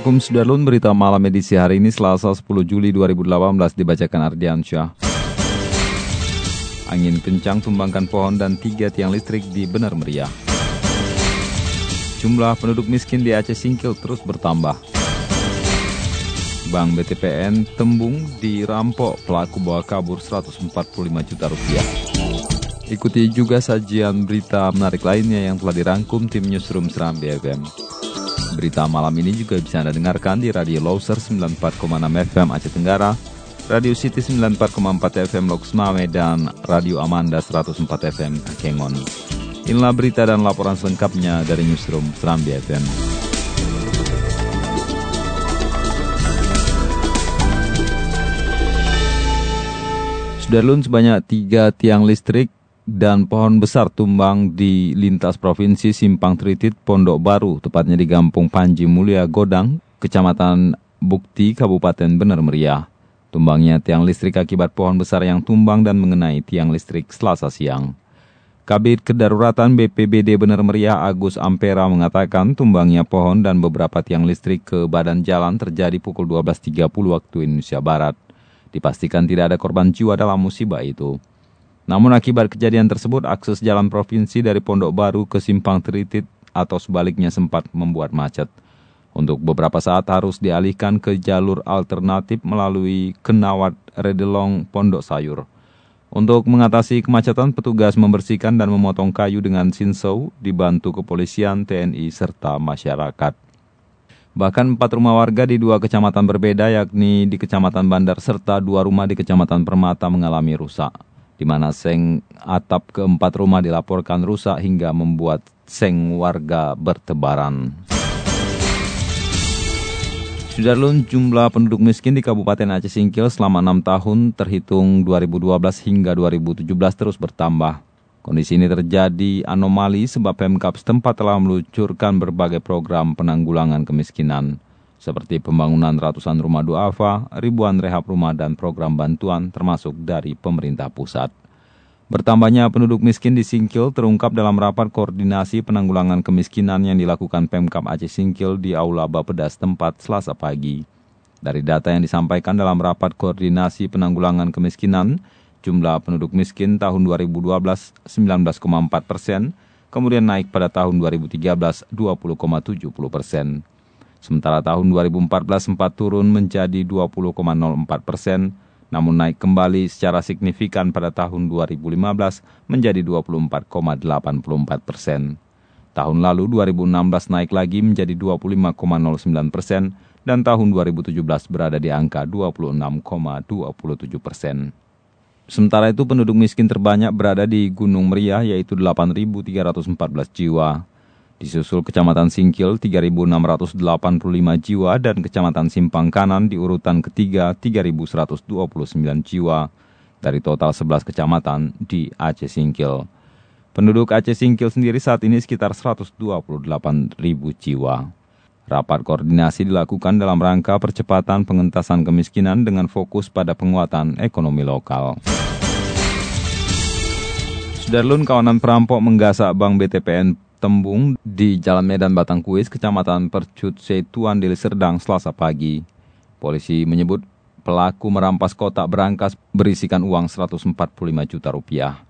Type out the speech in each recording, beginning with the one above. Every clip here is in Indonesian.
Assalamualaikum Sudarlun, berita malam edisi hari ini Selasa 10 Juli 2018 dibacakan Ardiansyah. Angin kencang tumbangkan pohon dan tiga tiang listrik di Benar Meriah. Jumlah penduduk miskin di Aceh Singkil terus bertambah. Bank BTPN Tembung dirampok pelaku bawa kabur 145 juta rupiah. Ikuti juga sajian berita menarik lainnya yang telah dirangkum tim Newsroom Seram BFM. Berita malam ini juga bisa Anda dengarkan di Radio Loser 94,6 FM Aceh Tenggara, Radio City 94,4 FM Loks Mame, dan Radio Amanda 104 FM Kengon. Inilah berita dan laporan selengkapnya dari Newsroom Serambi FM. Sudarlun sebanyak tiga tiang listrik dan pohon besar tumbang di lintas provinsi Simpang Tritit, Pondok Baru, tepatnya di Gampung Panji Mulia Godang, Kecamatan Bukti, Kabupaten Benar Meriah. Tumbangnya tiang listrik akibat pohon besar yang tumbang dan mengenai tiang listrik selasa siang. Kabit Kedaruratan BPBD Benar Meriah Agus Ampera mengatakan tumbangnya pohon dan beberapa tiang listrik ke badan jalan terjadi pukul 12.30 waktu Indonesia Barat. Dipastikan tidak ada korban jiwa dalam musibah itu. Namun akibat kejadian tersebut, akses jalan provinsi dari Pondok Baru ke Simpang Tritit atau sebaliknya sempat membuat macet. Untuk beberapa saat harus dialihkan ke jalur alternatif melalui Kenawat Redelong Pondok Sayur. Untuk mengatasi kemacetan, petugas membersihkan dan memotong kayu dengan sinsau dibantu kepolisian, TNI, serta masyarakat. Bahkan empat rumah warga di dua kecamatan berbeda yakni di Kecamatan Bandar serta dua rumah di Kecamatan Permata mengalami rusak di mana seng atap keempat rumah dilaporkan rusak hingga membuat seng warga bertebaran. Sudarlun jumlah penduduk miskin di Kabupaten Aceh Singkil selama 6 tahun terhitung 2012 hingga 2017 terus bertambah. Kondisi ini terjadi anomali sebab Pemkap setempat telah meluncurkan berbagai program penanggulangan kemiskinan seperti pembangunan ratusan rumah duafa, ribuan rehab rumah dan program bantuan termasuk dari pemerintah pusat. Bertambahnya penduduk miskin di Singkil terungkap dalam rapat koordinasi penanggulangan kemiskinan yang dilakukan Pemkap Aceh Singkil di Aula Bapedas tempat selasa pagi. Dari data yang disampaikan dalam rapat koordinasi penanggulangan kemiskinan, jumlah penduduk miskin tahun 2012 19,4 persen, kemudian naik pada tahun 2013 20,70 persen. Sementara tahun 2014 sempat turun menjadi 20,04 persen, namun naik kembali secara signifikan pada tahun 2015 menjadi 24,84 persen. Tahun lalu 2016 naik lagi menjadi 25,09 persen dan tahun 2017 berada di angka 26,27 persen. Sementara itu penduduk miskin terbanyak berada di Gunung Meriah yaitu 8.314 jiwa. Disusul Kecamatan Singkil 3.685 jiwa dan Kecamatan Simpang Kanan di urutan ketiga 3.129 jiwa dari total 11 kecamatan di Aceh Singkil. Penduduk Aceh Singkil sendiri saat ini sekitar 128.000 jiwa. Rapat koordinasi dilakukan dalam rangka percepatan pengentasan kemiskinan dengan fokus pada penguatan ekonomi lokal. Sudarlun kawanan perampok menggasak Bank BTPN Tembung di Jalan Medan Batangkuis, Kecamatan Percut Setuan Deli Serdang, Selasa pagi. Polisi menyebut pelaku merampas kotak berangkas berisikan uang 145 juta rupiah.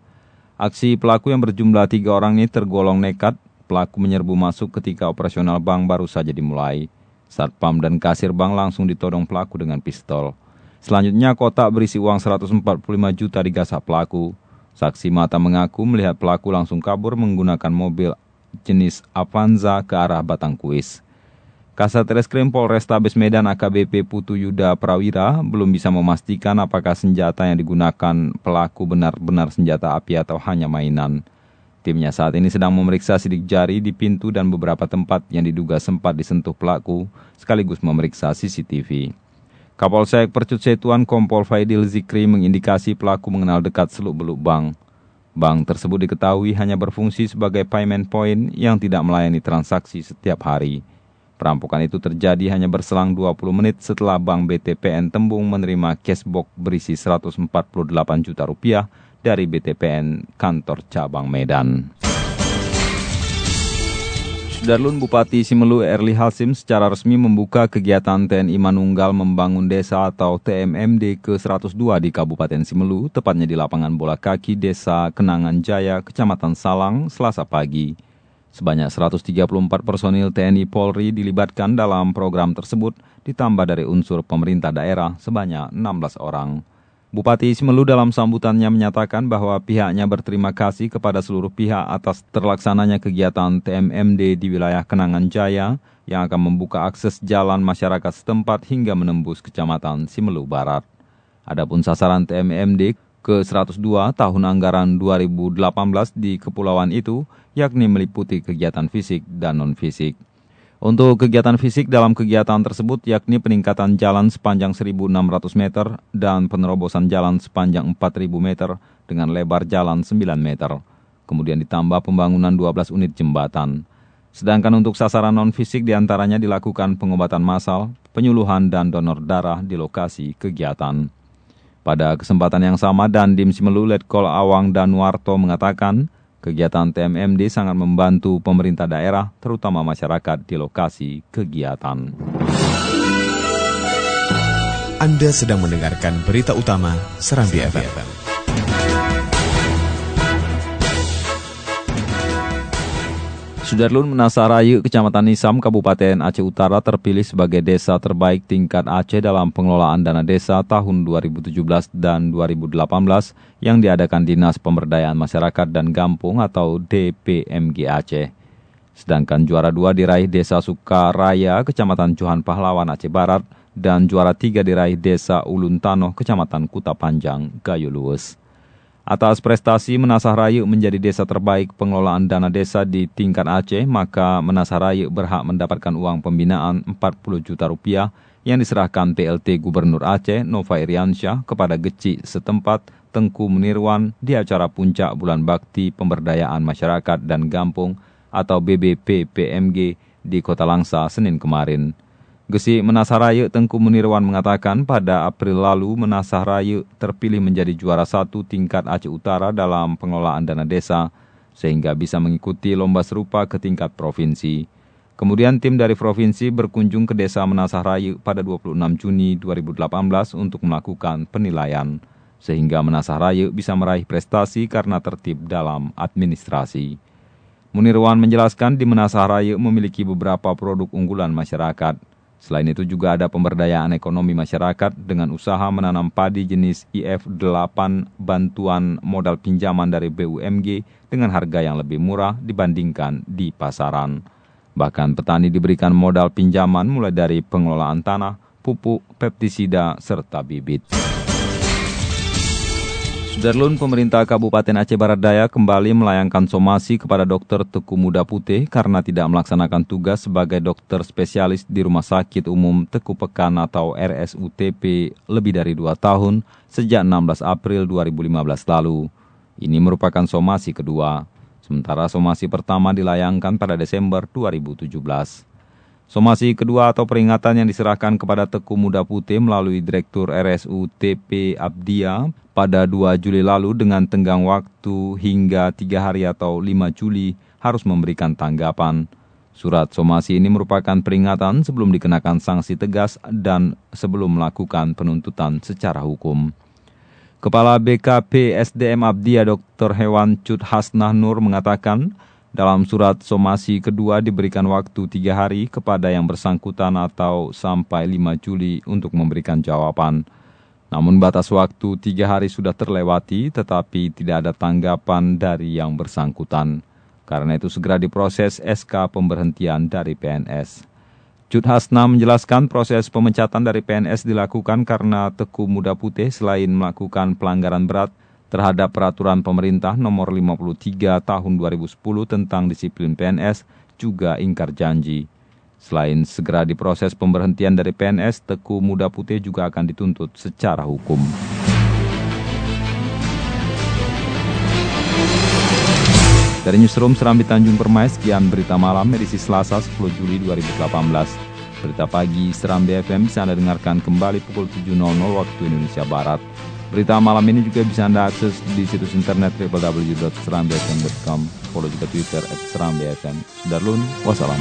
Aksi pelaku yang berjumlah tiga orang ini tergolong nekat. Pelaku menyerbu masuk ketika operasional bank baru saja dimulai. Satpam dan kasir bank langsung ditodong pelaku dengan pistol. Selanjutnya kotak berisi uang 145 juta digasak pelaku. Saksi mata mengaku melihat pelaku langsung kabur menggunakan mobil jenis Avanza ke arah Batangkuis. Kasat Reskrim Polrestabes Medan AKBP Putu Yuda Prawira belum bisa memastikan apakah senjata yang digunakan pelaku benar-benar senjata api atau hanya mainan. Timnya saat ini sedang memeriksa sidik jari di pintu dan beberapa tempat yang diduga sempat disentuh pelaku, sekaligus memeriksa CCTV. Kapolsek Percut Setuan Kompol Faidil Zikri mengindikasi pelaku mengenal dekat seluk-beluk bank. Bank tersebut diketahui hanya berfungsi sebagai payment point yang tidak melayani transaksi setiap hari. Perampokan itu terjadi hanya berselang 20 menit setelah Bank BTPN Tembung menerima cashbox berisi 148 juta rupiah dari BTPN Kantor Cabang Medan. Darlun Bupati Simelu Erli Hasim secara resmi membuka kegiatan TNI Manunggal Membangun Desa atau TMMD ke-102 di Kabupaten Simelu, tepatnya di lapangan bola kaki Desa Kenangan Jaya, Kecamatan Salang, Selasa pagi. Sebanyak 134 personil TNI Polri dilibatkan dalam program tersebut, ditambah dari unsur pemerintah daerah sebanyak 16 orang. Bupati Simelu dalam sambutannya menyatakan bahwa pihaknya berterima kasih kepada seluruh pihak atas terlaksananya kegiatan TMMD di wilayah Kenangan Jaya yang akan membuka akses jalan masyarakat setempat hingga menembus Kecamatan Simelu Barat. Adapun sasaran TMMD ke-102 tahun anggaran 2018 di kepulauan itu, yakni meliputi kegiatan fisik dan non-fisik. Untuk kegiatan fisik dalam kegiatan tersebut yakni peningkatan jalan sepanjang 1.600 meter dan penerobosan jalan sepanjang 4.000 meter dengan lebar jalan 9 meter. Kemudian ditambah pembangunan 12 unit jembatan. Sedangkan untuk sasaran non-fisik di antaranya dilakukan pengobatan massal, penyuluhan dan donor darah di lokasi kegiatan. Pada kesempatan yang sama, Dandim Simelu Letkol Awang dan Warto mengatakan, kegiatan TMMD sangat membantu pemerintah daerah, terutama masyarakat di lokasi kegiatan. Anda sedang mendengarkan berita utama Serambi FM. Sudarlun Menasarayu, Kecamatan Nisam, Kabupaten Aceh Utara terpilih sebagai desa terbaik tingkat Aceh dalam pengelolaan dana desa tahun 2017 dan 2018 yang diadakan Dinas Pemberdayaan Masyarakat dan Gampung atau DPMG Aceh. Sedangkan juara dua diraih Desa Sukaraya, Kecamatan Johan Pahlawan, Aceh Barat, dan juara tiga diraih Desa Ulun Tanoh, Kecamatan Kuta Panjang, Gayo Luwes. Atas prestasi Menasah Rayu menjadi desa terbaik pengelolaan dana desa di tingkat Aceh, maka Menasah Rayu berhak mendapatkan uang pembinaan 40 juta rupiah yang diserahkan PLT Gubernur Aceh Nova Iriansyah kepada Geci setempat Tengku Menirwan di acara puncak bulan bakti pemberdayaan masyarakat dan gampung atau BBP PMG di Kota Langsa Senin kemarin. Gesi Menasah Tengku Munirwan mengatakan pada April lalu Menasah terpilih menjadi juara satu tingkat Aceh Utara dalam pengelolaan dana desa, sehingga bisa mengikuti lomba serupa ke tingkat provinsi. Kemudian tim dari provinsi berkunjung ke desa Menasah pada 26 Juni 2018 untuk melakukan penilaian, sehingga Menasah bisa meraih prestasi karena tertib dalam administrasi. Munirwan menjelaskan di Menasah memiliki beberapa produk unggulan masyarakat, Selain itu juga ada pemberdayaan ekonomi masyarakat dengan usaha menanam padi jenis IF8 bantuan modal pinjaman dari BUMG dengan harga yang lebih murah dibandingkan di pasaran. Bahkan petani diberikan modal pinjaman mulai dari pengelolaan tanah, pupuk, pestisida, serta bibit. Sudarlun pemerintah Kabupaten Aceh Barat Daya kembali melayangkan somasi kepada dokter Teku Muda Putih karena tidak melaksanakan tugas sebagai dokter spesialis di Rumah Sakit Umum Teku Pekan atau RSUTP lebih dari dua tahun sejak 16 April 2015 lalu. Ini merupakan somasi kedua, sementara somasi pertama dilayangkan pada Desember 2017. Somasi kedua atau peringatan yang diserahkan kepada Teku Muda Putih melalui Direktur RSU TP Abdia pada 2 Juli lalu dengan tenggang waktu hingga 3 hari atau 5 Juli harus memberikan tanggapan. Surat somasi ini merupakan peringatan sebelum dikenakan sanksi tegas dan sebelum melakukan penuntutan secara hukum. Kepala BKP SDM Abdia Dr. Hewan Cud Hasnah Nur mengatakan, dalam surat somasi kedua diberikan waktu tiga hari kepada yang bersangkutan atau sampai 5 Juli untuk memberikan jawaban. Namun batas waktu tiga hari sudah terlewati tetapi tidak ada tanggapan dari yang bersangkutan. Karena itu segera diproses SK pemberhentian dari PNS. Jud Hasna menjelaskan proses pemecatan dari PNS dilakukan karena Teku Muda Putih selain melakukan pelanggaran berat, terhadap peraturan pemerintah nomor 53 tahun 2010 tentang disiplin PNS juga ingkar janji. Selain segera diproses pemberhentian dari PNS, Teku Muda Putih juga akan dituntut secara hukum. Dari Newsroom Serambi Tanjung Permai, sekian berita malam edisi Selasa 10 Juli 2018. Berita pagi Serambi FM bisa Anda dengarkan kembali pukul 7.00 waktu Indonesia Barat. Berita malam ini juga bisa Anda akses di situs internet www.serambifm.com. Follow juga Twitter at Serambi FM. Sudarlun, wassalam.